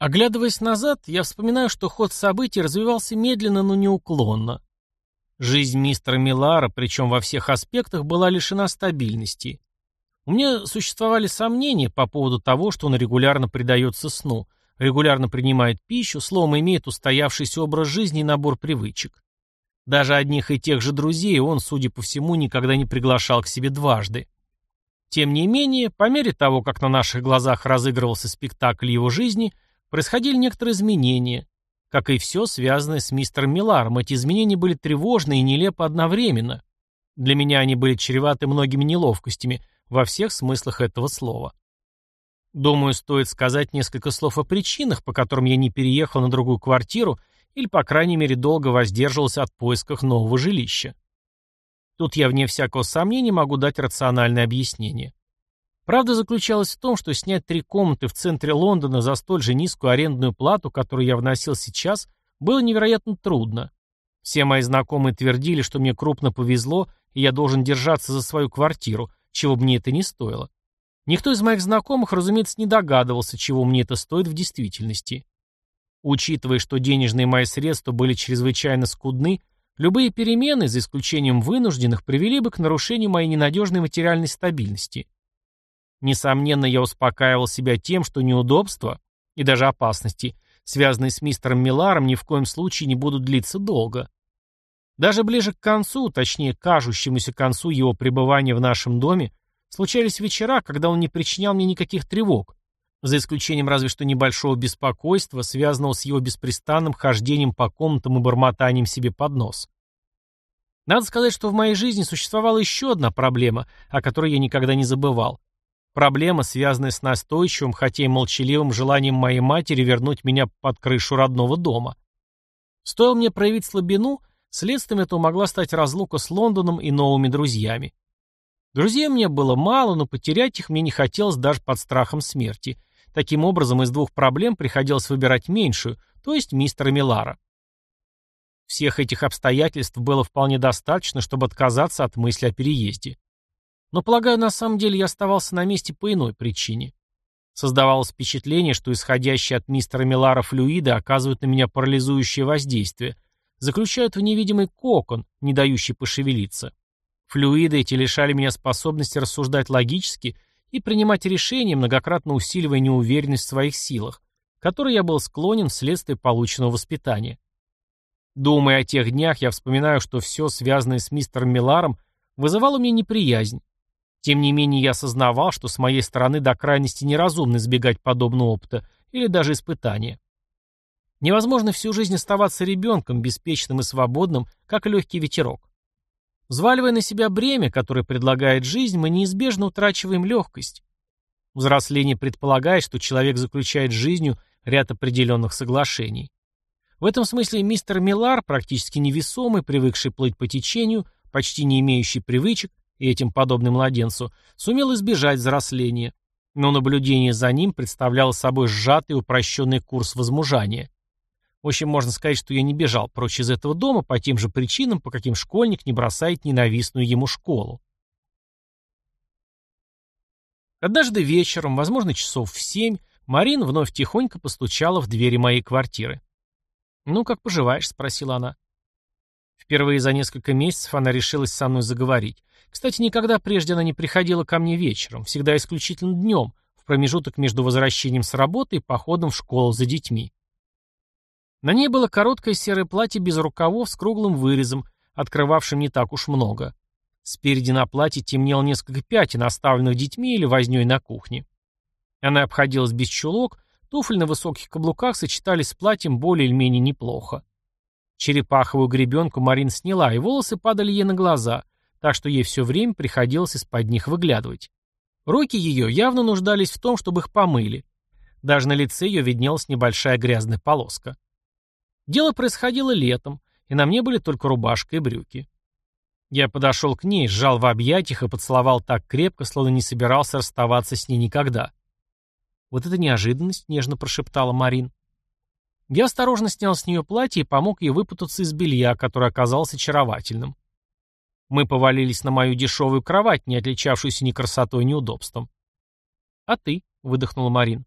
Оглядываясь назад, я вспоминаю, что ход событий развивался медленно, но неуклонно. Жизнь мистера Милара, причем во всех аспектах, была лишена стабильности. У меня существовали сомнения по поводу того, что он регулярно предается сну, регулярно принимает пищу, словом, имеет устоявшийся образ жизни и набор привычек. Даже одних и тех же друзей он, судя по всему, никогда не приглашал к себе дважды. Тем не менее, по мере того, как на наших глазах разыгрывался спектакль его жизни, происходили некоторые изменения, как и все, связанное с мистером Миларом, эти изменения были тревожны и нелепы одновременно. Для меня они были чреваты многими неловкостями во всех смыслах этого слова. Думаю, стоит сказать несколько слов о причинах, по которым я не переехал на другую квартиру или, по крайней мере, долго воздерживался от поисков нового жилища. Тут я, вне всякого сомнения, могу дать рациональное объяснение. Правда заключалась в том, что снять три комнаты в центре Лондона за столь же низкую арендную плату, которую я вносил сейчас, было невероятно трудно. Все мои знакомые твердили, что мне крупно повезло, и я должен держаться за свою квартиру, чего бы мне это не стоило. Никто из моих знакомых, разумеется, не догадывался, чего мне это стоит в действительности. Учитывая, что денежные мои средства были чрезвычайно скудны, любые перемены, за исключением вынужденных, привели бы к нарушению моей ненадежной материальной стабильности. Несомненно, я успокаивал себя тем, что неудобства и даже опасности, связанные с мистером Милларом, ни в коем случае не будут длиться долго. Даже ближе к концу, точнее, кажущемуся концу его пребывания в нашем доме, случались вечера, когда он не причинял мне никаких тревог, за исключением разве что небольшого беспокойства, связанного с его беспрестанным хождением по комнатам и бормотанием себе под нос. Надо сказать, что в моей жизни существовала еще одна проблема, о которой я никогда не забывал. Проблема, связанная с настойчивым, хотя и молчаливым желанием моей матери вернуть меня под крышу родного дома. Стоило мне проявить слабину, следствием этого могла стать разлука с Лондоном и новыми друзьями. Друзей мне было мало, но потерять их мне не хотелось даже под страхом смерти. Таким образом, из двух проблем приходилось выбирать меньшую, то есть мистера Милара. Всех этих обстоятельств было вполне достаточно, чтобы отказаться от мысли о переезде. Но, полагаю, на самом деле я оставался на месте по иной причине. Создавалось впечатление, что исходящие от мистера Милара флюиды оказывают на меня парализующее воздействие, заключают в невидимый кокон, не дающий пошевелиться. Флюиды эти лишали меня способности рассуждать логически и принимать решения, многократно усиливая неуверенность в своих силах, которой я был склонен вследствие полученного воспитания. Думая о тех днях, я вспоминаю, что все, связанное с мистером Миларом, вызывало мне неприязнь, тем не менее, я осознавал, что с моей стороны до крайности неразумно избегать подобного опыта или даже испытания. Невозможно всю жизнь оставаться ребенком, беспечным и свободным, как легкий ветерок. Взваливая на себя бремя, которое предлагает жизнь, мы неизбежно утрачиваем легкость. Взросление предполагает, что человек заключает жизнью ряд определенных соглашений. В этом смысле мистер Миллар, практически невесомый, привыкший плыть по течению, почти не имеющий привычек, и этим подобный младенцу, сумел избежать взросления, но наблюдение за ним представляло собой сжатый упрощенный курс возмужания. В общем, можно сказать, что я не бежал прочь из этого дома по тем же причинам, по каким школьник не бросает ненавистную ему школу. Однажды вечером, возможно, часов в семь, Марин вновь тихонько постучала в двери моей квартиры. «Ну, как поживаешь?» — спросила она. Впервые за несколько месяцев она решилась со мной заговорить. Кстати, никогда прежде она не приходила ко мне вечером, всегда исключительно днем, в промежуток между возвращением с работы и походом в школу за детьми. На ней было короткое серое платье без рукавов с круглым вырезом, открывавшим не так уж много. Спереди на платье темнело несколько пятен, оставленных детьми или вознёй на кухне. Она обходилась без чулок, туфли на высоких каблуках сочетались с платьем более или менее неплохо. Черепаховую гребенку Марин сняла, и волосы падали ей на глаза, так что ей все время приходилось из-под них выглядывать. Руки ее явно нуждались в том, чтобы их помыли. Даже на лице ее виднелась небольшая грязная полоска. Дело происходило летом, и на мне были только рубашка и брюки. Я подошел к ней, сжал в объятиях и поцеловал так крепко, словно не собирался расставаться с ней никогда. «Вот это неожиданность», — нежно прошептала Марин. Я осторожно снял с нее платье и помог ей выпутаться из белья, которое оказалось очаровательным. Мы повалились на мою дешевую кровать, не отличавшуюся ни красотой, ни удобством. «А ты?» — выдохнула Марин.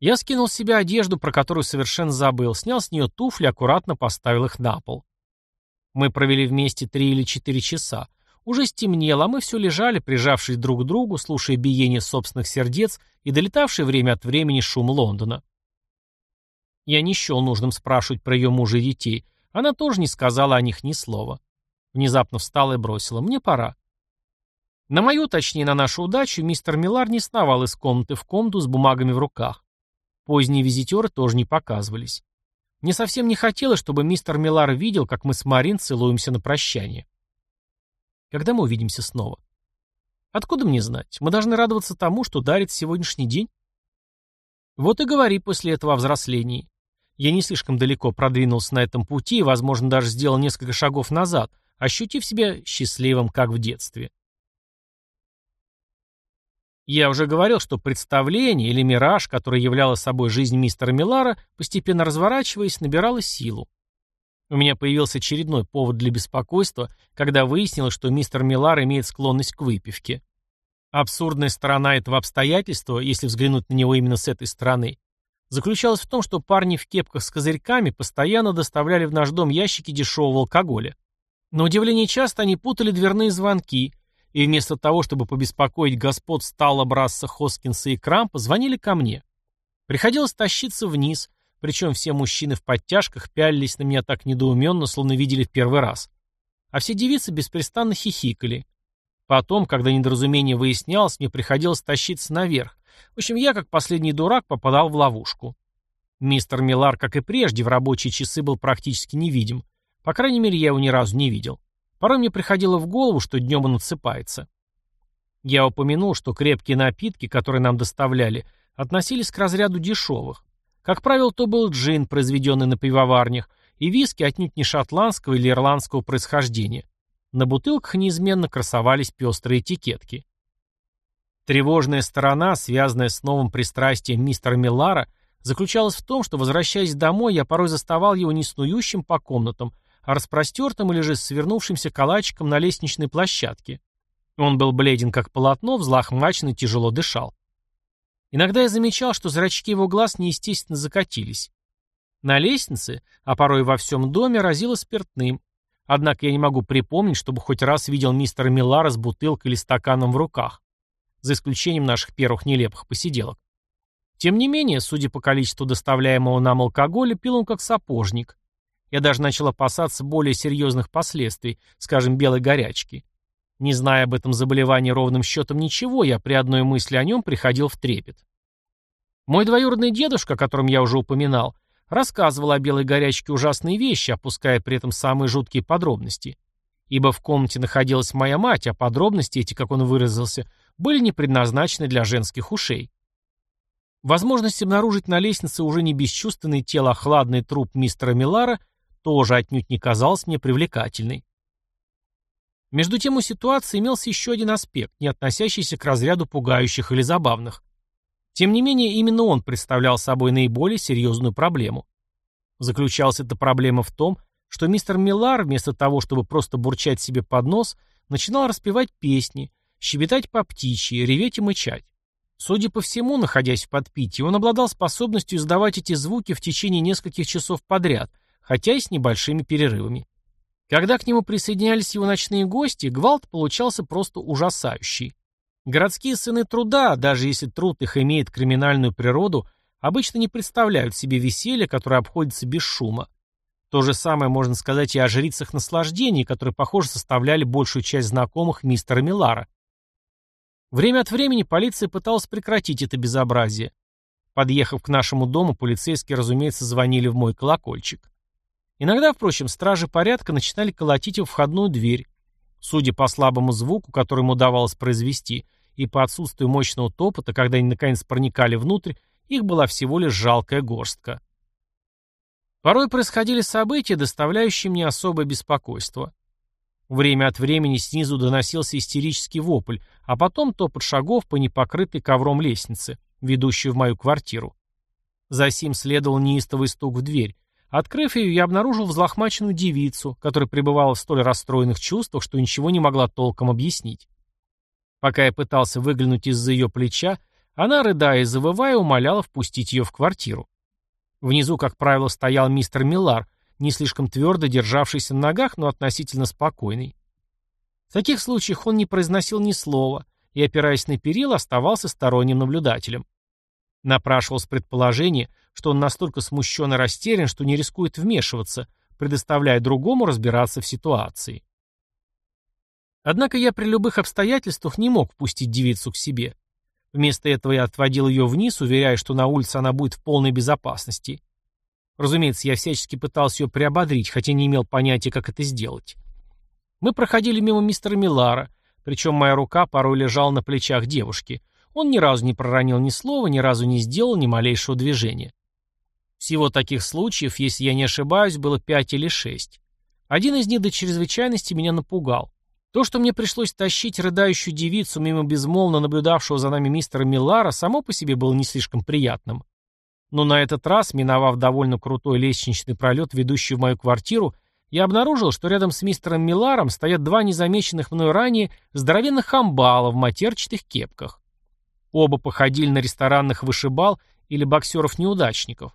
Я скинул с себя одежду, про которую совершенно забыл, снял с нее туфли, аккуратно поставил их на пол. Мы провели вместе три или четыре часа. Уже стемнело, а мы все лежали, прижавшись друг к другу, слушая биение собственных сердец и долетавший время от времени шум Лондона. Я не счел нужным спрашивать про ее мужа и детей. Она тоже не сказала о них ни слова. Внезапно встала и бросила. «Мне пора». На мою, точнее на нашу удачу, мистер Милар не сновал из комнаты в комнату с бумагами в руках. Поздние визитеры тоже не показывались. Мне совсем не хотелось, чтобы мистер Миллар видел, как мы с Марин целуемся на прощание. Когда мы увидимся снова? Откуда мне знать? Мы должны радоваться тому, что дарит сегодняшний день. Вот и говори после этого о взрослении. Я не слишком далеко продвинулся на этом пути и, возможно, даже сделал несколько шагов назад, ощутив себя счастливым, как в детстве. Я уже говорил, что представление или мираж, который являло собой жизнь мистера Милара, постепенно разворачиваясь, набирало силу. У меня появился очередной повод для беспокойства, когда выяснилось, что мистер Милар имеет склонность к выпивке. Абсурдная сторона этого обстоятельства, если взглянуть на него именно с этой стороны, заключалась в том, что парни в кепках с козырьками постоянно доставляли в наш дом ящики дешевого алкоголя. На удивление часто они путали дверные звонки – и вместо того, чтобы побеспокоить господ Стала, Брасса, Хоскинса и Крампа, звонили ко мне. Приходилось тащиться вниз, причем все мужчины в подтяжках пялились на меня так недоуменно, словно видели в первый раз. А все девицы беспрестанно хихикали. Потом, когда недоразумение выяснялось, мне приходилось тащиться наверх. В общем, я, как последний дурак, попадал в ловушку. Мистер Милар, как и прежде, в рабочие часы был практически невидим. По крайней мере, я его ни разу не видел. Порой мне приходило в голову, что днем он отсыпается. Я упомянул, что крепкие напитки, которые нам доставляли, относились к разряду дешевых. Как правило, то был джин, произведенный на пивоварнях, и виски отнюдь не шотландского или ирландского происхождения. На бутылках неизменно красовались пестрые этикетки. Тревожная сторона, связанная с новым пристрастием мистера Миллара, заключалась в том, что, возвращаясь домой, я порой заставал его не снующим по комнатам, а распростертым или же свернувшимся калачиком на лестничной площадке. Он был бледен, как полотно, взлохмачен и тяжело дышал. Иногда я замечал, что зрачки его глаз неестественно закатились. На лестнице, а порой во всем доме, разило спиртным. Однако я не могу припомнить, чтобы хоть раз видел мистера Миллара с бутылкой или стаканом в руках. За исключением наших первых нелепых посиделок. Тем не менее, судя по количеству доставляемого нам алкоголя, пил он как сапожник. Я даже начал опасаться более серьезных последствий, скажем, белой горячки. Не зная об этом заболевании ровным счетом ничего, я при одной мысли о нем приходил в трепет. Мой двоюродный дедушка, о котором я уже упоминал, рассказывал о белой горячке ужасные вещи, опуская при этом самые жуткие подробности. Ибо в комнате находилась моя мать, а подробности эти, как он выразился, были не предназначены для женских ушей. Возможность обнаружить на лестнице уже не бесчувственное тело, а хладный труп мистера Милара тоже отнюдь не казалась мне привлекательной. Между тем у ситуации имелся еще один аспект, не относящийся к разряду пугающих или забавных. Тем не менее, именно он представлял собой наиболее серьезную проблему. Заключалась эта проблема в том, что мистер Миллар, вместо того, чтобы просто бурчать себе под нос, начинал распевать песни, щебетать по птичьи, реветь и мычать. Судя по всему, находясь в подпитии, он обладал способностью издавать эти звуки в течение нескольких часов подряд – хотя и с небольшими перерывами. Когда к нему присоединялись его ночные гости, гвалт получался просто ужасающий. Городские сыны труда, даже если труд их имеет криминальную природу, обычно не представляют себе веселья, которое обходится без шума. То же самое можно сказать и о жрицах наслаждений, которые, похоже, составляли большую часть знакомых мистера Милара. Время от времени полиция пыталась прекратить это безобразие. Подъехав к нашему дому, полицейские, разумеется, звонили в мой колокольчик. Иногда, впрочем, стражи порядка начинали колотить в входную дверь. Судя по слабому звуку, который им удавалось произвести, и по отсутствию мощного топота, когда они наконец проникали внутрь, их была всего лишь жалкая горстка. Порой происходили события, доставляющие мне особое беспокойство. Время от времени снизу доносился истерический вопль, а потом топот шагов по непокрытой ковром лестнице, ведущей в мою квартиру. За сим следовал неистовый стук в дверь, Открыв ее, я обнаружил взлохмаченную девицу, которая пребывала в столь расстроенных чувствах, что ничего не могла толком объяснить. Пока я пытался выглянуть из-за ее плеча, она, рыдая и завывая, умоляла впустить ее в квартиру. Внизу, как правило, стоял мистер Миллар, не слишком твердо державшийся на ногах, но относительно спокойный. В таких случаях он не произносил ни слова и, опираясь на перила, оставался сторонним наблюдателем. Напрашивалось предположение, что он настолько смущен и растерян, что не рискует вмешиваться, предоставляя другому разбираться в ситуации. Однако я при любых обстоятельствах не мог впустить девицу к себе. Вместо этого я отводил ее вниз, уверяя, что на улице она будет в полной безопасности. Разумеется, я всячески пытался ее приободрить, хотя не имел понятия, как это сделать. Мы проходили мимо мистера Милара, причем моя рука порой лежала на плечах девушки. Он ни разу не проронил ни слова, ни разу не сделал ни малейшего движения. Всего таких случаев, если я не ошибаюсь, было пять или шесть. Один из них до чрезвычайности меня напугал. То, что мне пришлось тащить рыдающую девицу мимо безмолвно наблюдавшего за нами мистера Миллара, само по себе было не слишком приятным. Но на этот раз, миновав довольно крутой лестничный пролет, ведущий в мою квартиру, я обнаружил, что рядом с мистером Милларом стоят два незамеченных мной ранее здоровенных амбала в матерчатых кепках. Оба походили на ресторанных вышибал или боксеров-неудачников.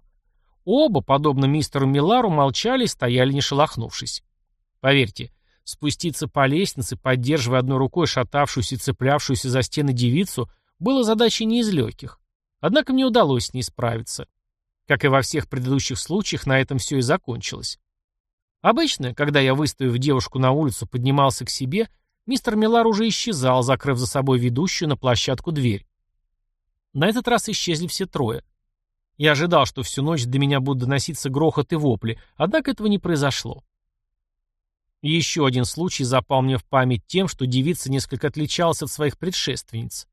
Оба, подобно мистеру Миллару, молчали и стояли не шелохнувшись. Поверьте, спуститься по лестнице, поддерживая одной рукой шатавшуюся и цеплявшуюся за стены девицу, было задачей не из легких. Однако мне удалось с ней справиться. Как и во всех предыдущих случаях, на этом все и закончилось. Обычно, когда я, выставив девушку на улицу, поднимался к себе, мистер Милар уже исчезал, закрыв за собой ведущую на площадку дверь. На этот раз исчезли все трое. Я ожидал, что всю ночь до меня будут доноситься грохот и вопли, однако этого не произошло. Еще один случай запал мне в память тем, что девица несколько отличалась от своих предшественниц.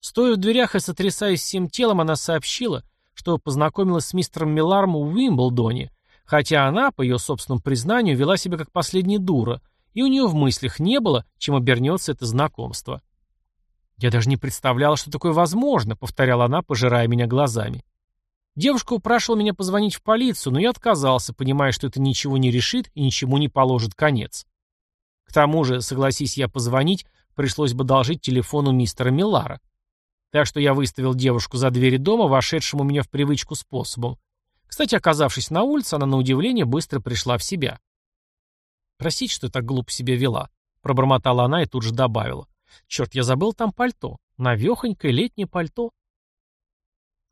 Стоя в дверях и сотрясаясь всем телом, она сообщила, что познакомилась с мистером Милларом в Уимблдоне, хотя она, по ее собственному признанию, вела себя как последняя дура, и у нее в мыслях не было, чем обернется это знакомство. «Я даже не представляла, что такое возможно», — повторяла она, пожирая меня глазами. Девушка упрашивала меня позвонить в полицию, но я отказался, понимая, что это ничего не решит и ничему не положит конец. К тому же, согласись я позвонить, пришлось бы должить телефону мистера Миллара. Так что я выставил девушку за двери дома, вошедшему меня в привычку способом. Кстати, оказавшись на улице, она на удивление быстро пришла в себя. «Простите, что так глупо себя вела», — пробормотала она и тут же добавила. «Черт, я забыл там пальто. Навехонькое летнее пальто».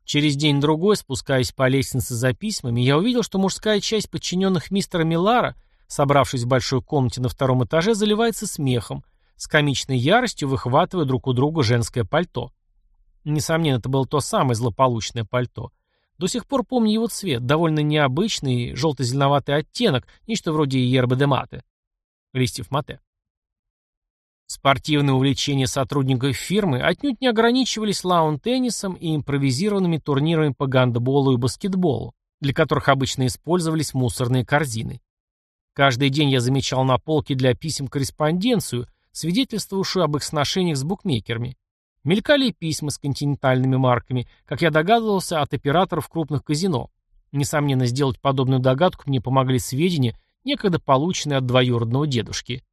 Через день-другой, спускаясь по лестнице за письмами, я увидел, что мужская часть подчиненных мистера Миллара, собравшись в большой комнате на втором этаже, заливается смехом, с комичной яростью выхватывая друг у друга женское пальто. Несомненно, это было то самое злополучное пальто. До сих пор помню его цвет, довольно необычный, желто-зеленоватый оттенок, нечто вроде ербы де мате. Листьев мате. Спортивные увлечения сотрудников фирмы отнюдь не ограничивались лаун-теннисом и импровизированными турнирами по гандболу и баскетболу, для которых обычно использовались мусорные корзины. Каждый день я замечал на полке для писем корреспонденцию, свидетельствовавшую об их сношениях с букмекерами. Мелькали письма с континентальными марками, как я догадывался, от операторов крупных казино. Несомненно, сделать подобную догадку мне помогли сведения, некогда полученные от двоюродного дедушки.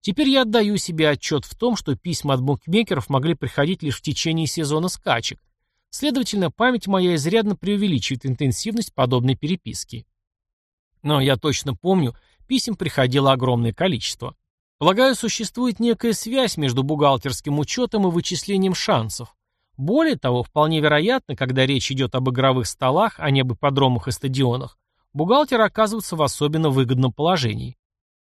Теперь я отдаю себе отчет в том, что письма от букмекеров могли приходить лишь в течение сезона скачек. Следовательно, память моя изрядно преувеличивает интенсивность подобной переписки. Но я точно помню, писем приходило огромное количество. Полагаю, существует некая связь между бухгалтерским учетом и вычислением шансов. Более того, вполне вероятно, когда речь идет об игровых столах, а не об ипподромах и стадионах, бухгалтер оказывается в особенно выгодном положении.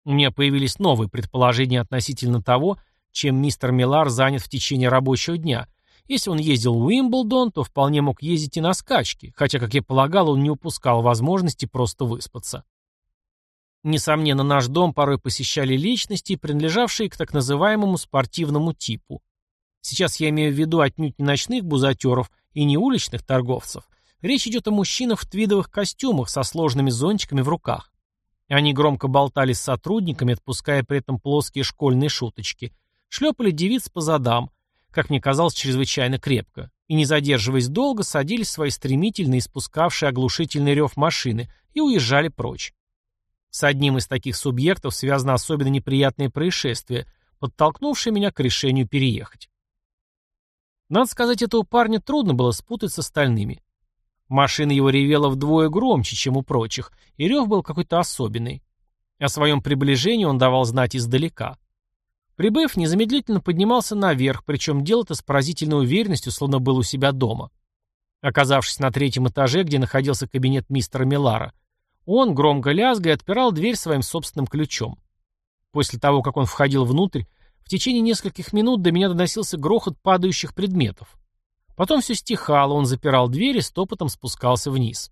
У меня появились новые предположения относительно того, чем мистер Миллар занят в течение рабочего дня. Если он ездил в Уимблдон, то вполне мог ездить и на скачки, хотя, как я полагал, он не упускал возможности просто выспаться. Несомненно, наш дом порой посещали личности, принадлежавшие к так называемому спортивному типу. Сейчас я имею в виду отнюдь не ночных бузатеров и не уличных торговцев. Речь идет о мужчинах в твидовых костюмах со сложными зонтиками в руках. Они громко болтали с сотрудниками, отпуская при этом плоские школьные шуточки. Шлепали девиц по задам, как мне казалось, чрезвычайно крепко. И, не задерживаясь долго, садились в свои стремительные, испускавшие оглушительный рев машины и уезжали прочь. С одним из таких субъектов связано особенно неприятное происшествие, подтолкнувшее меня к решению переехать. Надо сказать, этого парня трудно было спутать с остальными. Машина его ревела вдвое громче, чем у прочих, и рев был какой-то особенный. О своем приближении он давал знать издалека. Прибыв, незамедлительно поднимался наверх, причем делал это с поразительной уверенностью, словно был у себя дома. Оказавшись на третьем этаже, где находился кабинет мистера Милара, он, громко лязгая, отпирал дверь своим собственным ключом. После того, как он входил внутрь, в течение нескольких минут до меня доносился грохот падающих предметов. Потом все стихало, он запирал дверь и стопотом спускался вниз.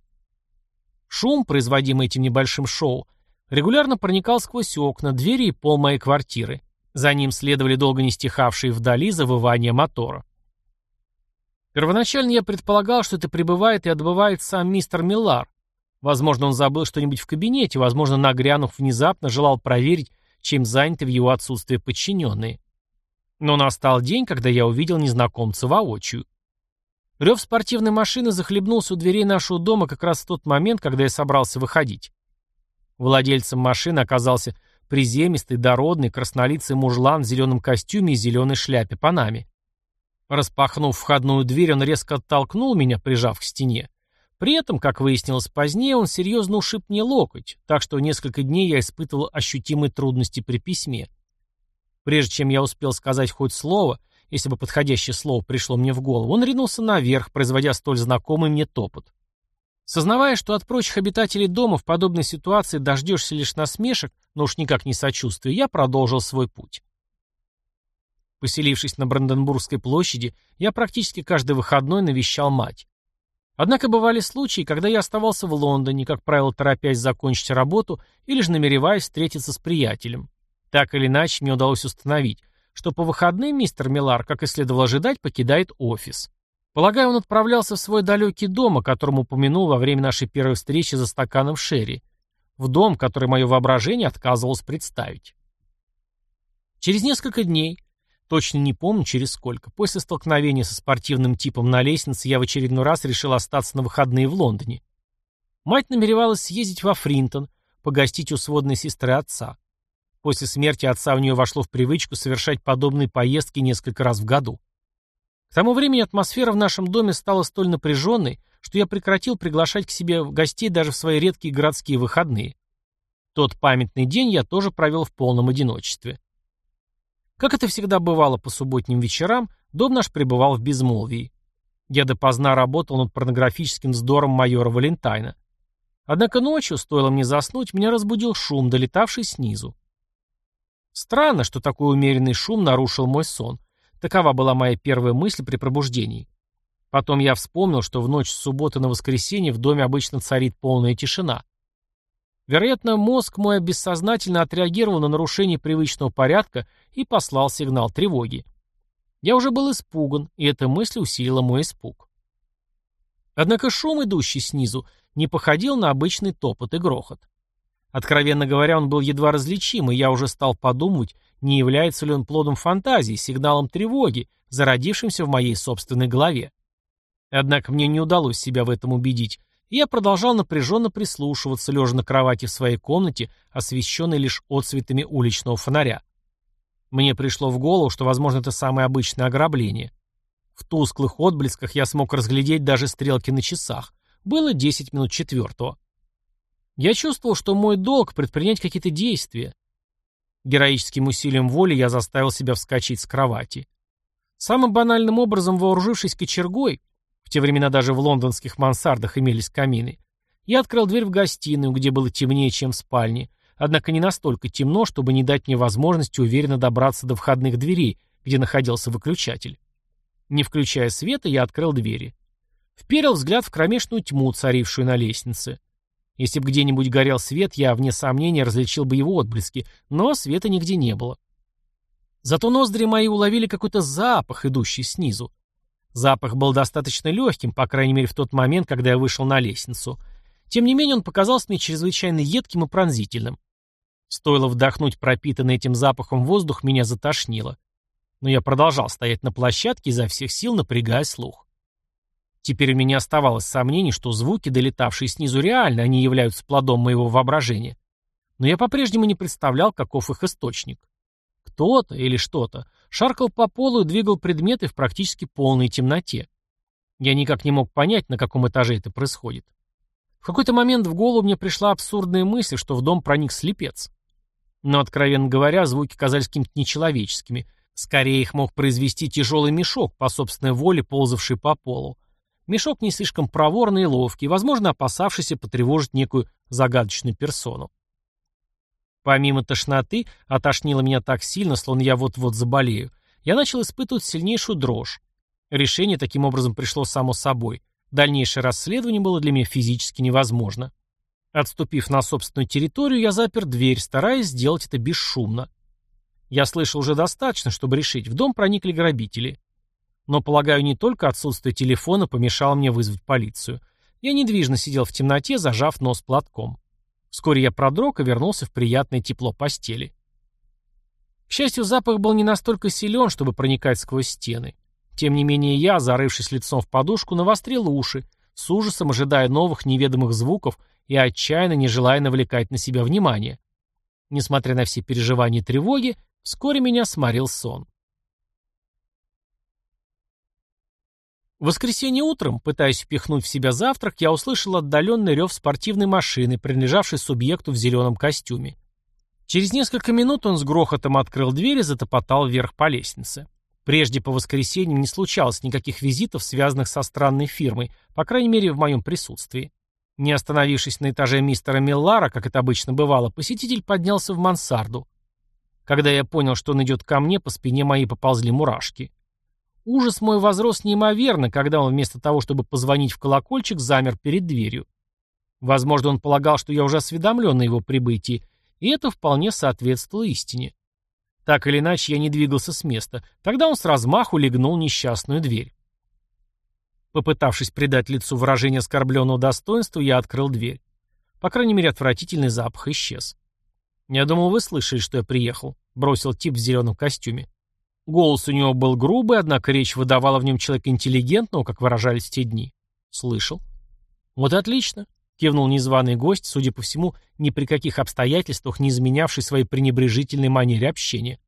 Шум, производимый этим небольшим шоу, регулярно проникал сквозь окна, двери и пол моей квартиры. За ним следовали долго не стихавшие вдали завывания мотора. Первоначально я предполагал, что это прибывает и отбывает сам мистер Миллар. Возможно, он забыл что-нибудь в кабинете, возможно, нагрянув внезапно, желал проверить, чем заняты в его отсутствие подчиненные. Но настал день, когда я увидел незнакомца воочию. Рев спортивной машины захлебнулся у дверей нашего дома как раз в тот момент, когда я собрался выходить. Владельцем машины оказался приземистый, дородный, краснолицый мужлан в зеленом костюме и зеленой шляпе Панаме. Распахнув входную дверь, он резко оттолкнул меня, прижав к стене. При этом, как выяснилось позднее, он серьезно ушиб мне локоть, так что несколько дней я испытывал ощутимые трудности при письме. Прежде чем я успел сказать хоть слово, если бы подходящее слово пришло мне в голову, он ринулся наверх, производя столь знакомый мне топот. Сознавая, что от прочих обитателей дома в подобной ситуации дождешься лишь насмешек, но уж никак не сочувствия, я продолжил свой путь. Поселившись на Бранденбургской площади, я практически каждый выходной навещал мать. Однако бывали случаи, когда я оставался в Лондоне, как правило, торопясь закончить работу или же намереваясь встретиться с приятелем. Так или иначе, мне удалось установить, что по выходным мистер Милар, как и следовало ожидать, покидает офис. Полагаю, он отправлялся в свой далекий дом, о котором упомянул во время нашей первой встречи за стаканом Шерри. В дом, который мое воображение отказывалось представить. Через несколько дней, точно не помню через сколько, после столкновения со спортивным типом на лестнице я в очередной раз решил остаться на выходные в Лондоне. Мать намеревалась съездить во Фринтон, погостить у сводной сестры отца. После смерти отца у нее вошло в привычку совершать подобные поездки несколько раз в году. К тому времени атмосфера в нашем доме стала столь напряженной, что я прекратил приглашать к себе гостей даже в свои редкие городские выходные. Тот памятный день я тоже провел в полном одиночестве. Как это всегда бывало по субботним вечерам, дом наш пребывал в безмолвии. Я допоздна работал над порнографическим вздором майора Валентайна. Однако ночью, стоило мне заснуть, меня разбудил шум, долетавший снизу. Странно, что такой умеренный шум нарушил мой сон, Такова была моя первая мысль при пробуждении. Потом я вспомнил, что в ночь с субботы на воскресенье в доме обычно царит полная тишина. Вероятно, мозг мой бессознательно отреагировал на нарушение привычного порядка и послал сигнал тревоги. Я уже был испуган, и эта мысль усилила мой испуг. Однако шум, идущий снизу, не походил на обычный топот и грохот. Откровенно говоря, он был едва различим, и я уже стал подумывать, не является ли он плодом фантазии, сигналом тревоги, зародившимся в моей собственной голове. Однако мне не удалось себя в этом убедить, я продолжал напряженно прислушиваться, лежа на кровати в своей комнате, освещенной лишь отцветами уличного фонаря. Мне пришло в голову, что, возможно, это самое обычное ограбление. В тусклых отблесках я смог разглядеть даже стрелки на часах. Было 10 минут четвертого. Я чувствовал, что мой долг предпринять какие-то действия. Героическим усилием воли я заставил себя вскочить с кровати. Самым банальным образом вооружившись кочергой, в те времена даже в лондонских мансардах имелись камины, я открыл дверь в гостиную, где было темнее, чем в спальне, однако не настолько темно, чтобы не дать мне возможности уверенно добраться до входных дверей, где находился выключатель. Не включая света, я открыл двери. Вперил взгляд в кромешную тьму, царившую на лестнице. Если бы где-нибудь горел свет, я, вне сомнения, различил бы его отблески, но света нигде не было. Зато ноздри мои уловили какой-то запах, идущий снизу. Запах был достаточно легким, по крайней мере в тот момент, когда я вышел на лестницу. Тем не менее он показался мне чрезвычайно едким и пронзительным. Стоило вдохнуть пропитанный этим запахом воздух, меня затошнило. Но я продолжал стоять на площадке, изо всех сил напрягая слух. Теперь у меня оставалось сомнение, что звуки, долетавшие снизу, реально, они являются плодом моего воображения. Но я по-прежнему не представлял, каков их источник. Кто-то или что-то Шаркал по полу и двигал предметы в практически полной темноте. Я никак не мог понять, на каком этаже это происходит. В какой-то момент в голову мне пришла абсурдная мысль, что в дом проник слепец. Но, откровенно говоря, звуки казались какими-то нечеловеческими. Скорее их мог произвести тяжелый мешок, по собственной воле ползавший по полу. Мешок не слишком проворный и ловкий, возможно, опасавшийся потревожить некую загадочную персону. Помимо тошноты, отошнило меня так сильно, словно я вот-вот заболею, я начал испытывать сильнейшую дрожь. Решение таким образом пришло само собой. Дальнейшее расследование было для меня физически невозможно. Отступив на собственную территорию, я запер дверь, стараясь сделать это бесшумно. Я слышал уже достаточно, чтобы решить, в дом проникли грабители. Но, полагаю, не только отсутствие телефона помешало мне вызвать полицию. Я недвижно сидел в темноте, зажав нос платком. Вскоре я продрог и вернулся в приятное тепло постели. К счастью, запах был не настолько силен, чтобы проникать сквозь стены. Тем не менее я, зарывшись лицом в подушку, навострил уши, с ужасом ожидая новых неведомых звуков и отчаянно не желая навлекать на себя внимание. Несмотря на все переживания и тревоги, вскоре меня сморил сон. В воскресенье утром, пытаясь впихнуть в себя завтрак, я услышал отдаленный рев спортивной машины, принадлежавшей субъекту в зеленом костюме. Через несколько минут он с грохотом открыл дверь и затопотал вверх по лестнице. Прежде по воскресеньям не случалось никаких визитов, связанных со странной фирмой, по крайней мере в моем присутствии. Не остановившись на этаже мистера Миллара, как это обычно бывало, посетитель поднялся в мансарду. Когда я понял, что он идет ко мне, по спине моей поползли мурашки. Ужас мой возрос неимоверно, когда он вместо того, чтобы позвонить в колокольчик, замер перед дверью. Возможно, он полагал, что я уже осведомлен о его прибытии, и это вполне соответствовало истине. Так или иначе, я не двигался с места. Тогда он с размаху легнул несчастную дверь. Попытавшись придать лицу выражение оскорбленного достоинства, я открыл дверь. По крайней мере, отвратительный запах исчез. «Я думал, вы слышали, что я приехал», — бросил тип в зеленом костюме. Голос у него был грубый, однако речь выдавала в нем человека интеллигентного, как выражались те дни. Слышал. Вот отлично, кивнул незваный гость, судя по всему, ни при каких обстоятельствах не изменявший своей пренебрежительной манере общения.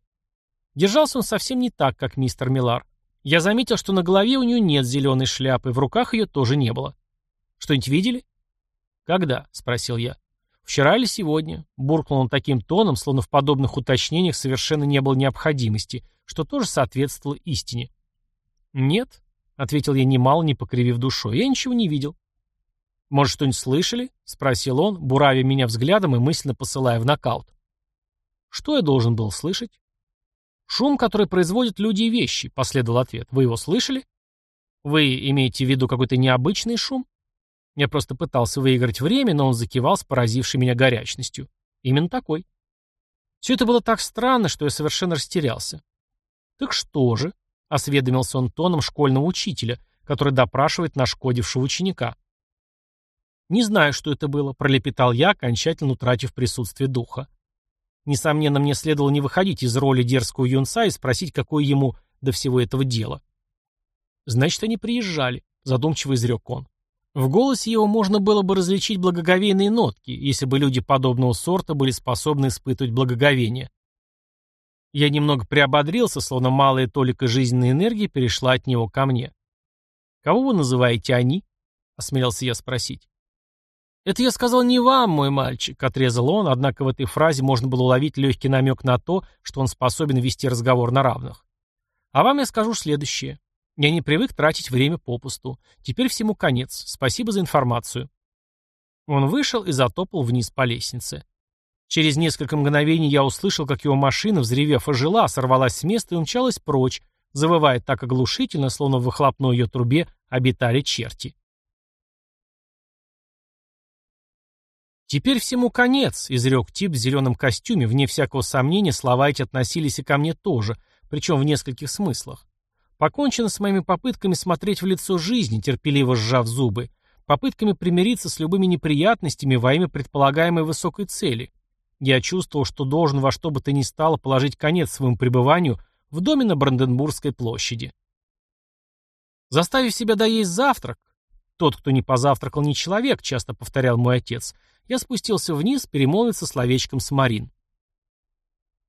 Держался он совсем не так, как мистер Милар. Я заметил, что на голове у него нет зеленой шляпы, в руках ее тоже не было. Что-нибудь видели? Когда? спросил я. Вчера или сегодня? Буркнул он таким тоном, словно в подобных уточнениях совершенно не было необходимости, что тоже соответствовало истине. «Нет», — ответил я немало, не покривив душой, — «я ничего не видел». «Может, что-нибудь слышали?» — спросил он, буравя меня взглядом и мысленно посылая в нокаут. «Что я должен был слышать?» «Шум, который производят люди и вещи», — последовал ответ. «Вы его слышали?» «Вы имеете в виду какой-то необычный шум?» Я просто пытался выиграть время, но он закивал с поразившей меня горячностью. Именно такой. Все это было так странно, что я совершенно растерялся. «Так что же?» — осведомился он тоном школьного учителя, который допрашивает нашкодившего ученика. «Не знаю, что это было», — пролепетал я, окончательно утратив присутствие духа. Несомненно, мне следовало не выходить из роли дерзкого юнца и спросить, какое ему до всего этого дело. «Значит, они приезжали», — задумчиво изрек он. В голосе его можно было бы различить благоговейные нотки, если бы люди подобного сорта были способны испытывать благоговение. Я немного приободрился, словно малая толика жизненной энергии перешла от него ко мне. «Кого вы называете они?» — осмелился я спросить. «Это я сказал не вам, мой мальчик», — отрезал он, однако в этой фразе можно было уловить легкий намек на то, что он способен вести разговор на равных. «А вам я скажу следующее. Я не привык тратить время попусту. Теперь всему конец. Спасибо за информацию». Он вышел и затопал вниз по лестнице. Через несколько мгновений я услышал, как его машина, взревев, ожила, сорвалась с места и умчалась прочь, завывая так оглушительно, словно в выхлопной ее трубе обитали черти. «Теперь всему конец», — изрек тип в зеленом костюме, вне всякого сомнения, слова эти относились и ко мне тоже, причем в нескольких смыслах. Покончено с моими попытками смотреть в лицо жизни, терпеливо сжав зубы, попытками примириться с любыми неприятностями во имя предполагаемой высокой цели. Я чувствовал, что должен во что бы то ни стало положить конец своему пребыванию в доме на Бранденбургской площади. Заставив себя доесть завтрак, тот, кто не позавтракал, не человек, часто повторял мой отец, я спустился вниз перемолвиться словечком с Марин.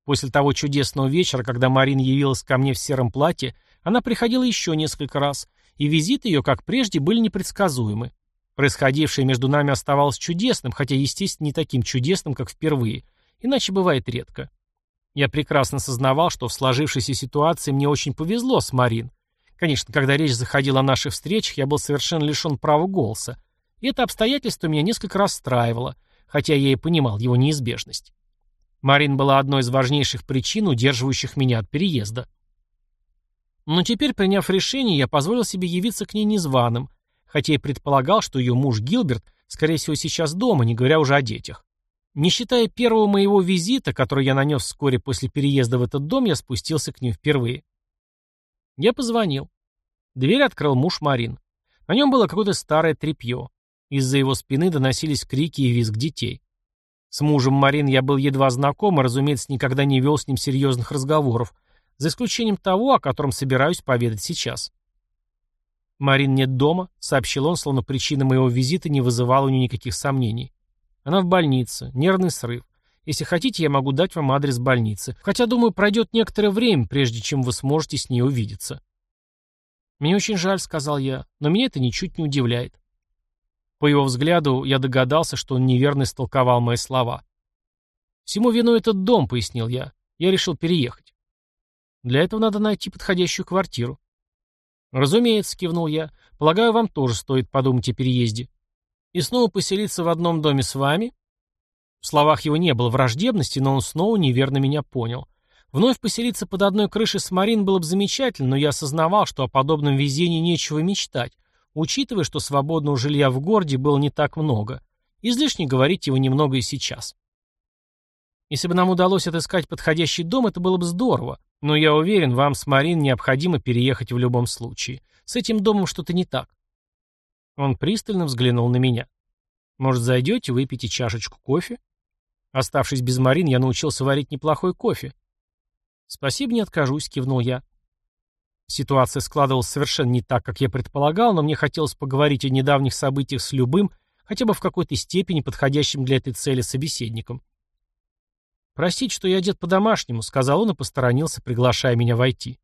После того чудесного вечера, когда Марин явилась ко мне в сером платье, она приходила еще несколько раз, и визиты ее, как прежде, были непредсказуемы. Происходившее между нами оставалось чудесным, хотя, естественно, не таким чудесным, как впервые, иначе бывает редко. Я прекрасно сознавал, что в сложившейся ситуации мне очень повезло с Марин. Конечно, когда речь заходила о наших встречах, я был совершенно лишен права голоса, и это обстоятельство меня несколько расстраивало, хотя я и понимал его неизбежность. Марин была одной из важнейших причин, удерживающих меня от переезда. Но теперь, приняв решение, я позволил себе явиться к ней незваным, хотя и предполагал, что ее муж Гилберт, скорее всего, сейчас дома, не говоря уже о детях. Не считая первого моего визита, который я нанес вскоре после переезда в этот дом, я спустился к ним впервые. Я позвонил. Дверь открыл муж Марин. На нем было какое-то старое тряпье. Из-за его спины доносились крики и визг детей. С мужем Марин я был едва знаком и, разумеется, никогда не вел с ним серьезных разговоров, за исключением того, о котором собираюсь поведать сейчас. «Марин нет дома», — сообщил он, словно причина моего визита не вызывала у нее никаких сомнений. «Она в больнице, нервный срыв. Если хотите, я могу дать вам адрес больницы. Хотя, думаю, пройдет некоторое время, прежде чем вы сможете с ней увидеться». «Мне очень жаль», — сказал я, — «но меня это ничуть не удивляет. По его взгляду я догадался, что он неверно истолковал мои слова. «Всему вину этот дом», — пояснил я. «Я решил переехать». «Для этого надо найти подходящую квартиру». «Разумеется», — кивнул я. «Полагаю, вам тоже стоит подумать о переезде». «И снова поселиться в одном доме с вами?» В словах его не было враждебности, но он снова неверно меня понял. Вновь поселиться под одной крышей с Марин было бы замечательно, но я осознавал, что о подобном везении нечего мечтать, учитывая, что свободного жилья в городе было не так много. Излишне говорить его немного и сейчас. Если бы нам удалось отыскать подходящий дом, это было бы здорово. Но я уверен, вам с Марин необходимо переехать в любом случае. С этим домом что-то не так. Он пристально взглянул на меня. Может, зайдете, выпейте чашечку кофе? Оставшись без Марин, я научился варить неплохой кофе. Спасибо, не откажусь, кивнул я. Ситуация складывалась совершенно не так, как я предполагал, но мне хотелось поговорить о недавних событиях с любым, хотя бы в какой-то степени подходящим для этой цели собеседником. «Простите, что я одет по-домашнему», — сказал он и посторонился, приглашая меня войти.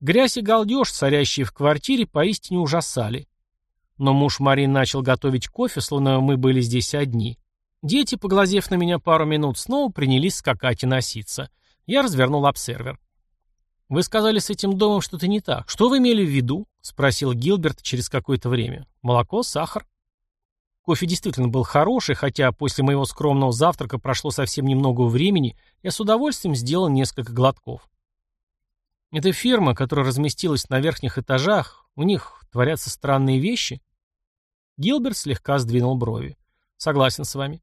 Грязь и галдеж, царящие в квартире, поистине ужасали. Но муж Марин начал готовить кофе, словно мы были здесь одни. Дети, поглазев на меня пару минут, снова принялись скакать и носиться. Я развернул обсервер. «Вы сказали с этим домом что-то не так. Что вы имели в виду?» — спросил Гилберт через какое-то время. «Молоко, сахар?» Кофе действительно был хороший, хотя после моего скромного завтрака прошло совсем немного времени, я с удовольствием сделал несколько глотков. Это фирма, которая разместилась на верхних этажах, у них творятся странные вещи. Гилберт слегка сдвинул брови. Согласен с вами.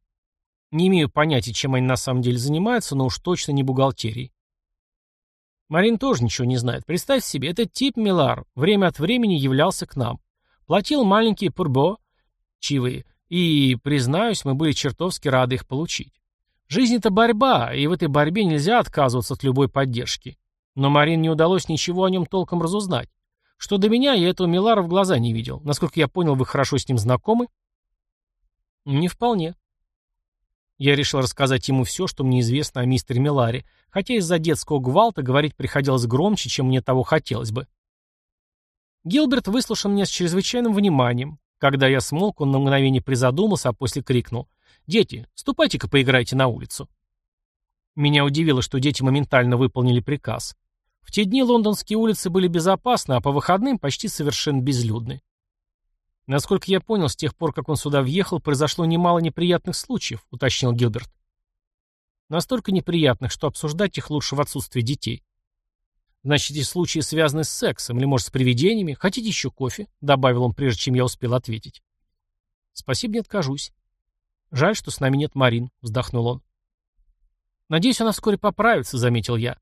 Не имею понятия, чем они на самом деле занимаются, но уж точно не бухгалтерией. Марин тоже ничего не знает. Представь себе, этот тип Милар время от времени являлся к нам. Платил маленькие пурбо, чивые, и, признаюсь, мы были чертовски рады их получить. Жизнь — это борьба, и в этой борьбе нельзя отказываться от любой поддержки. Но Марин не удалось ничего о нем толком разузнать. Что до меня, я этого Милара в глаза не видел. Насколько я понял, вы хорошо с ним знакомы? Не вполне. Я решил рассказать ему все, что мне известно о мистере Миларе, хотя из-за детского гвалта говорить приходилось громче, чем мне того хотелось бы. Гилберт выслушал меня с чрезвычайным вниманием. Когда я смолк, он на мгновение призадумался, а после крикнул. «Дети, ступайте-ка поиграйте на улицу». Меня удивило, что дети моментально выполнили приказ. В те дни лондонские улицы были безопасны, а по выходным почти совершенно безлюдны. Насколько я понял, с тех пор, как он сюда въехал, произошло немало неприятных случаев, уточнил Гилберт. Настолько неприятных, что обсуждать их лучше в отсутствии детей. Значит, эти случаи связаны с сексом или, может, с привидениями. Хотите еще кофе? Добавил он, прежде чем я успел ответить. Спасибо, не откажусь. Жаль, что с нами нет Марин, вздохнул он. Надеюсь, она вскоре поправится, заметил я.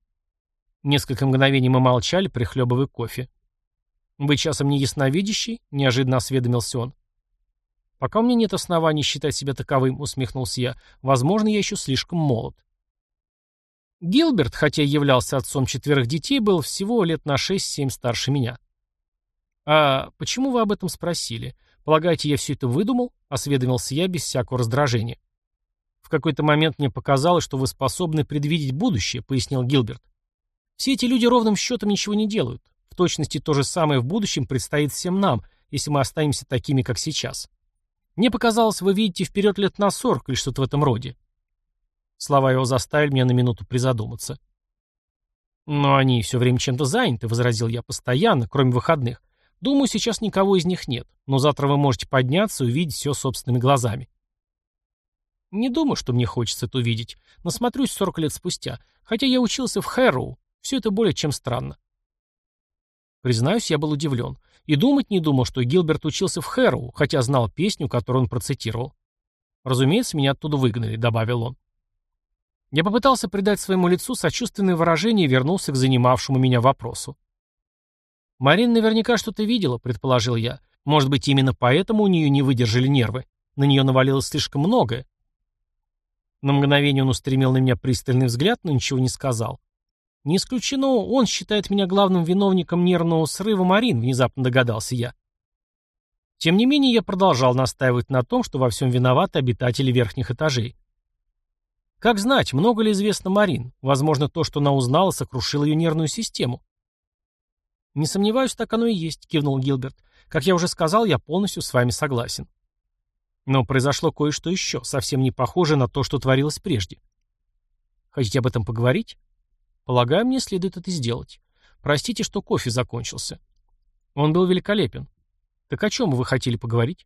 Несколько мгновений мы молчали, прихлебывая кофе. «Вы часом не ясновидящий?» — неожиданно осведомился он. «Пока у меня нет оснований считать себя таковым», — усмехнулся я. «Возможно, я еще слишком молод». Гилберт, хотя и являлся отцом четверых детей, был всего лет на шесть-семь старше меня. «А почему вы об этом спросили? Полагаете, я все это выдумал?» — осведомился я без всякого раздражения. В какой-то момент мне показалось, что вы способны предвидеть будущее, пояснил Гилберт. Все эти люди ровным счетом ничего не делают. Точности то же самое в будущем предстоит всем нам, если мы останемся такими, как сейчас. Мне показалось, вы видите вперед лет на сорок или что-то в этом роде. Слова его заставили меня на минуту призадуматься. «Но они все время чем-то заняты», — возразил я постоянно, кроме выходных. «Думаю, сейчас никого из них нет, но завтра вы можете подняться и увидеть все собственными глазами». Не думаю, что мне хочется это увидеть. Насмотрюсь 40 лет спустя. Хотя я учился в Хэроу. Все это более чем странно. Признаюсь, я был удивлен. И думать не думал, что Гилберт учился в Хэроу, хотя знал песню, которую он процитировал. Разумеется, меня оттуда выгнали, добавил он. Я попытался придать своему лицу сочувственное выражение и вернулся к занимавшему меня вопросу. «Марин наверняка что-то видела», — предположил я. «Может быть, именно поэтому у нее не выдержали нервы. На нее навалилось слишком многое». На мгновение он устремил на меня пристальный взгляд, но ничего не сказал. «Не исключено, он считает меня главным виновником нервного срыва Марин», — внезапно догадался я. Тем не менее, я продолжал настаивать на том, что во всем виноваты обитатели верхних этажей. Как знать, много ли известно Марин? Возможно, то, что она узнала, сокрушило ее нервную систему. «Не сомневаюсь, так оно и есть», — кивнул Гилберт. «Как я уже сказал, я полностью с вами согласен». Но произошло кое-что еще, совсем не похоже на то, что творилось прежде. Хотите об этом поговорить? Полагаю, мне следует это сделать. Простите, что кофе закончился. Он был великолепен. Так о чем вы хотели поговорить?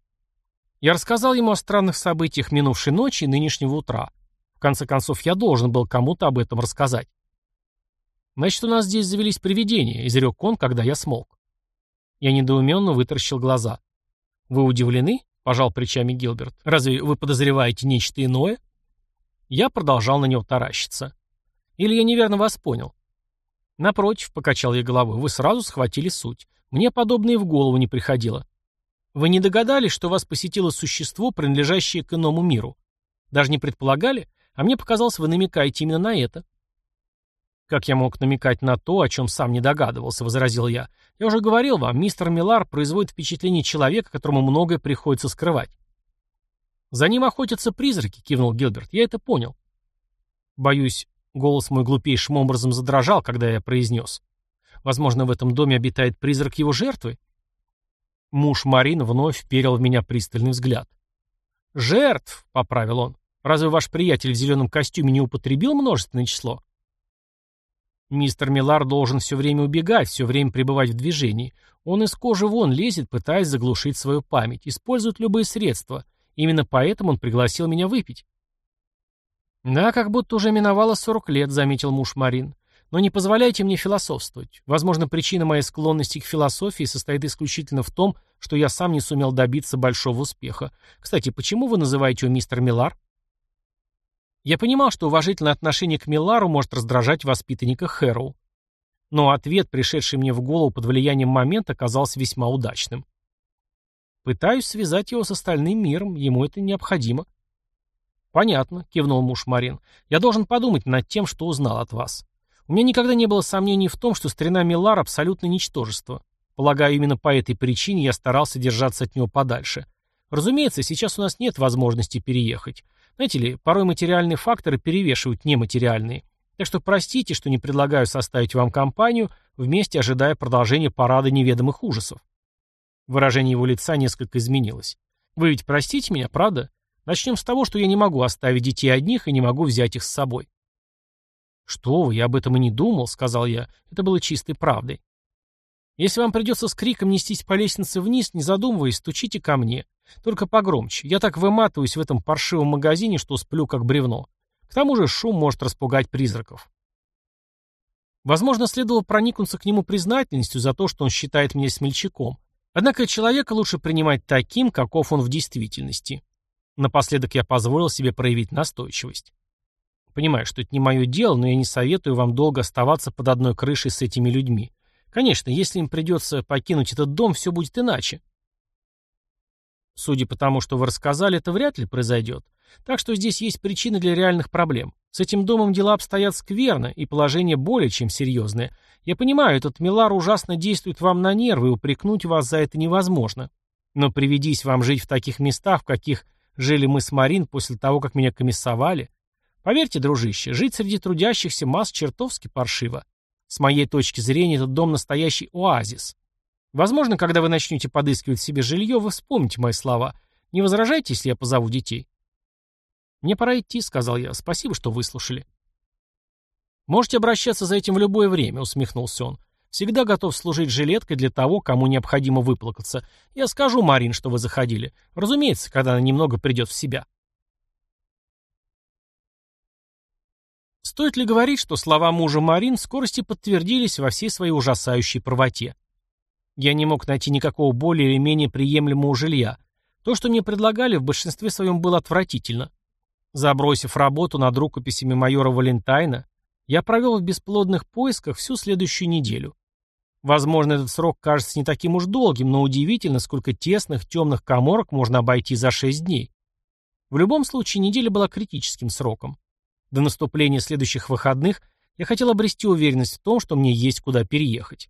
Я рассказал ему о странных событиях минувшей ночи и нынешнего утра. В конце концов, я должен был кому-то об этом рассказать. «Значит, у нас здесь завелись привидения», — изрек он, когда я смолк. Я недоуменно вытаращил глаза. «Вы удивлены?» — пожал плечами Гилберт. «Разве вы подозреваете нечто иное?» Я продолжал на него таращиться. «Или я неверно вас понял?» «Напротив», — покачал я головой, — «вы сразу схватили суть. Мне подобное в голову не приходило. Вы не догадались, что вас посетило существо, принадлежащее к иному миру? Даже не предполагали? А мне показалось, вы намекаете именно на это. Как я мог намекать на то, о чем сам не догадывался, возразил я. Я уже говорил вам, мистер Миллар производит впечатление человека, которому многое приходится скрывать. За ним охотятся призраки, кивнул Гилберт. Я это понял. Боюсь, голос мой глупейшим образом задрожал, когда я произнес. Возможно, в этом доме обитает призрак его жертвы? Муж Марин вновь вперил в меня пристальный взгляд. «Жертв», — поправил он. Разве ваш приятель в зеленом костюме не употребил множественное число? Мистер Миллар должен все время убегать, все время пребывать в движении. Он из кожи вон лезет, пытаясь заглушить свою память, использует любые средства. Именно поэтому он пригласил меня выпить. «Да, как будто уже миновало сорок лет», — заметил муж Марин. «Но не позволяйте мне философствовать. Возможно, причина моей склонности к философии состоит исключительно в том, что я сам не сумел добиться большого успеха. Кстати, почему вы называете его мистер Миллар?» Я понимал, что уважительное отношение к Миллару может раздражать воспитанника Хэроу. Но ответ, пришедший мне в голову под влиянием момента, оказался весьма удачным. Пытаюсь связать его с остальным миром, ему это необходимо. Понятно, кивнул муж Марин. Я должен подумать над тем, что узнал от вас. У меня никогда не было сомнений в том, что старина Миллар абсолютно ничтожество. Полагаю, именно по этой причине я старался держаться от него подальше. Разумеется, сейчас у нас нет возможности переехать. Знаете ли, порой материальные факторы перевешивают нематериальные. Так что простите, что не предлагаю составить вам компанию, вместе ожидая продолжения парада неведомых ужасов. Выражение его лица несколько изменилось. Вы ведь простите меня, правда? Начнем с того, что я не могу оставить детей одних и не могу взять их с собой. «Что вы, я об этом и не думал», — сказал я. Это было чистой правдой. «Если вам придется с криком нестись по лестнице вниз, не задумываясь, стучите ко мне. Только погромче. Я так выматываюсь в этом паршивом магазине, что сплю как бревно. К тому же шум может распугать призраков. Возможно, следовало проникнуться к нему признательностью за то, что он считает меня смельчаком. Однако человека лучше принимать таким, каков он в действительности. Напоследок я позволил себе проявить настойчивость. Понимаю, что это не мое дело, но я не советую вам долго оставаться под одной крышей с этими людьми. Конечно, если им придется покинуть этот дом, все будет иначе. Судя по тому, что вы рассказали, это вряд ли произойдет. Так что здесь есть причины для реальных проблем. С этим домом дела обстоят скверно, и положение более чем серьезное. Я понимаю, этот Милар ужасно действует вам на нервы, и упрекнуть вас за это невозможно. Но приведись вам жить в таких местах, в каких жили мы с Марин после того, как меня комиссовали. Поверьте, дружище, жить среди трудящихся масс чертовски паршиво. С моей точки зрения, этот дом настоящий оазис. Возможно, когда вы начнете подыскивать себе жилье, вы вспомните мои слова. Не возражайте, если я позову детей? «Мне пора идти», — сказал я. «Спасибо, что выслушали». «Можете обращаться за этим в любое время», — усмехнулся он. «Всегда готов служить жилеткой для того, кому необходимо выплакаться. Я скажу Марин, что вы заходили. Разумеется, когда она немного придет в себя». Стоит ли говорить, что слова мужа Марин в скорости подтвердились во всей своей ужасающей правоте? Я не мог найти никакого более или менее приемлемого жилья. То, что мне предлагали, в большинстве своем было отвратительно. Забросив работу над рукописями майора Валентайна, я провел в бесплодных поисках всю следующую неделю. Возможно, этот срок кажется не таким уж долгим, но удивительно, сколько тесных, темных коморок можно обойти за шесть дней. В любом случае, неделя была критическим сроком. До наступления следующих выходных я хотел обрести уверенность в том, что мне есть куда переехать.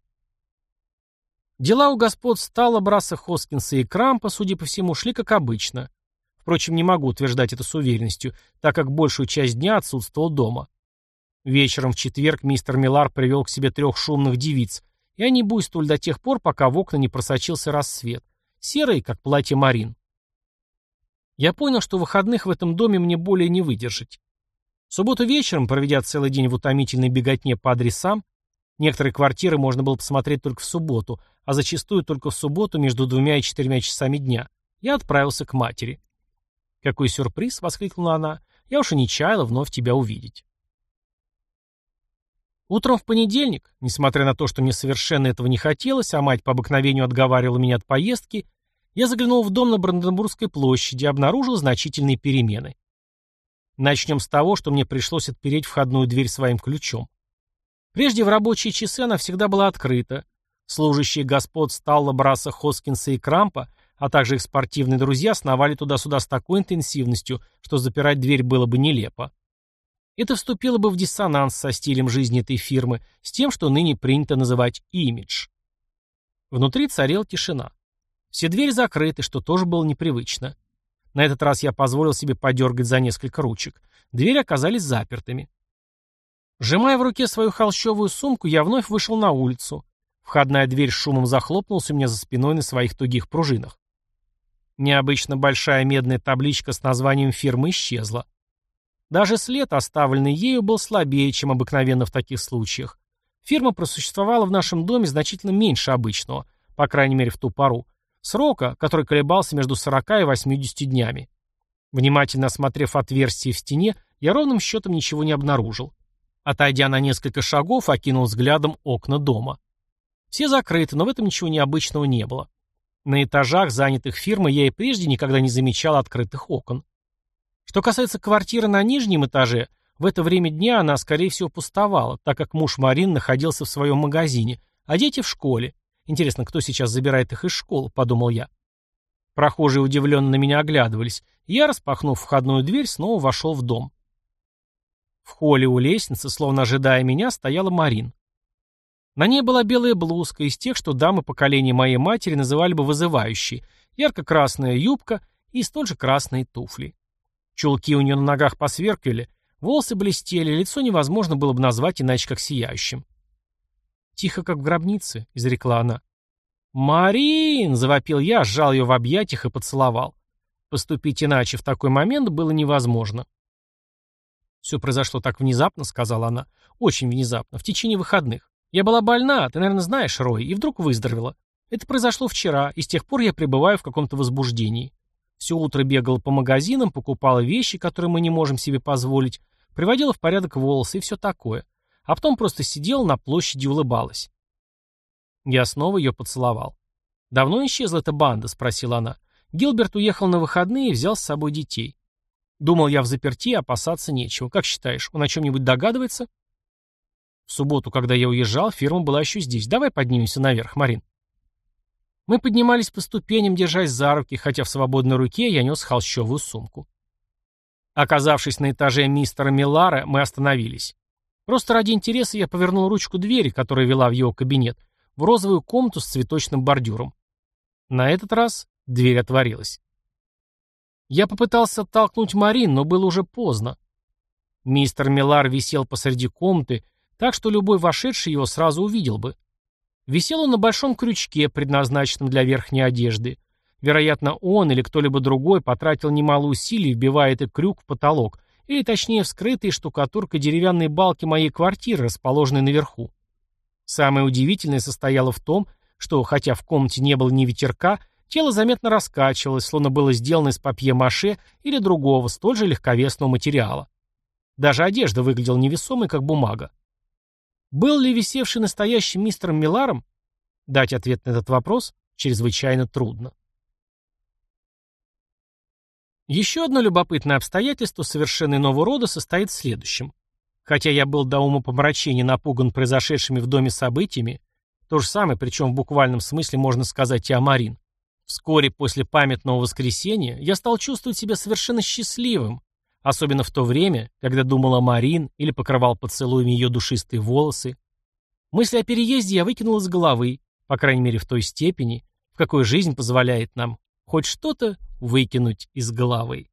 Дела у господ Стала, Браса, Хоскинса и Крампа, судя по всему, шли как обычно. Впрочем, не могу утверждать это с уверенностью, так как большую часть дня отсутствовал дома. Вечером в четверг мистер Милар привел к себе трех шумных девиц, и они буйствовали до тех пор, пока в окна не просочился рассвет, серый, как платье Марин. Я понял, что выходных в этом доме мне более не выдержать. В субботу вечером, проведя целый день в утомительной беготне по адресам, некоторые квартиры можно было посмотреть только в субботу, а зачастую только в субботу между двумя и четырьмя часами дня, я отправился к матери. «Какой сюрприз!» — воскликнула она. «Я уж и не чаяла вновь тебя увидеть». Утром в понедельник, несмотря на то, что мне совершенно этого не хотелось, а мать по обыкновению отговаривала меня от поездки, я заглянул в дом на Бранденбургской площади и обнаружил значительные перемены. Начнем с того, что мне пришлось отпереть входную дверь своим ключом. Прежде в рабочие часы она всегда была открыта. Служащие господ Сталла, Браса, Хоскинса и Крампа а также их спортивные друзья сновали туда-сюда с такой интенсивностью, что запирать дверь было бы нелепо. Это вступило бы в диссонанс со стилем жизни этой фирмы, с тем, что ныне принято называть имидж. Внутри царила тишина. Все двери закрыты, что тоже было непривычно. На этот раз я позволил себе подергать за несколько ручек. Двери оказались запертыми. Сжимая в руке свою холщовую сумку, я вновь вышел на улицу. Входная дверь с шумом захлопнулась у меня за спиной на своих тугих пружинах. Необычно большая медная табличка с названием фирмы исчезла. Даже след, оставленный ею, был слабее, чем обыкновенно в таких случаях. Фирма просуществовала в нашем доме значительно меньше обычного, по крайней мере в ту пору, срока, который колебался между 40 и 80 днями. Внимательно осмотрев отверстие в стене, я ровным счетом ничего не обнаружил. Отойдя на несколько шагов, окинул взглядом окна дома. Все закрыты, но в этом ничего необычного не было. На этажах, занятых фирмой, я и прежде никогда не замечал открытых окон. Что касается квартиры на нижнем этаже, в это время дня она, скорее всего, пустовала, так как муж Марин находился в своем магазине, а дети в школе. Интересно, кто сейчас забирает их из школы, подумал я. Прохожие удивленно на меня оглядывались, я, распахнув входную дверь, снова вошел в дом. В холле у лестницы, словно ожидая меня, стояла Марин. На ней была белая блузка из тех, что дамы поколения моей матери называли бы вызывающей, ярко-красная юбка и столь же красные туфли. Чулки у нее на ногах посверкивали, волосы блестели, лицо невозможно было бы назвать иначе как сияющим. «Тихо, как в гробнице», — изрекла она. «Марин!» — завопил я, сжал ее в объятиях и поцеловал. Поступить иначе в такой момент было невозможно. «Все произошло так внезапно», — сказала она. «Очень внезапно, в течение выходных. Я была больна, ты, наверное, знаешь, Рой, и вдруг выздоровела. Это произошло вчера, и с тех пор я пребываю в каком-то возбуждении. Все утро бегала по магазинам, покупала вещи, которые мы не можем себе позволить, приводила в порядок волосы и все такое. А потом просто сидела на площади и улыбалась. Я снова ее поцеловал. «Давно исчезла эта банда?» — спросила она. Гилберт уехал на выходные и взял с собой детей. Думал я в заперти, опасаться нечего. Как считаешь, он о чем-нибудь догадывается? В субботу, когда я уезжал, фирма была еще здесь. Давай поднимемся наверх, Марин. Мы поднимались по ступеням, держась за руки, хотя в свободной руке я нес холщовую сумку. Оказавшись на этаже мистера Миллара, мы остановились. Просто ради интереса я повернул ручку двери, которая вела в его кабинет, в розовую комнату с цветочным бордюром. На этот раз дверь отворилась. Я попытался оттолкнуть Марин, но было уже поздно. Мистер Милар висел посреди комнаты, так что любой вошедший его сразу увидел бы. Висел он на большом крючке, предназначенном для верхней одежды. Вероятно, он или кто-либо другой потратил немало усилий, вбивая этот крюк в потолок, или точнее вскрытые штукатуркой деревянные балки моей квартиры, расположенной наверху. Самое удивительное состояло в том, что, хотя в комнате не было ни ветерка, тело заметно раскачивалось, словно было сделано из папье-маше или другого, столь же легковесного материала. Даже одежда выглядела невесомой, как бумага. Был ли висевший настоящим мистером Миларом? Дать ответ на этот вопрос чрезвычайно трудно. Еще одно любопытное обстоятельство совершенно иного рода состоит в следующем. Хотя я был до ума помрачения напуган произошедшими в доме событиями, то же самое, причем в буквальном смысле можно сказать и о Марин. Вскоре после памятного воскресенья я стал чувствовать себя совершенно счастливым, особенно в то время, когда думал о Марин или покрывал поцелуями ее душистые волосы. Мысли о переезде я выкинул из головы, по крайней мере в той степени, в какой жизнь позволяет нам хоть что-то выкинуть из головы.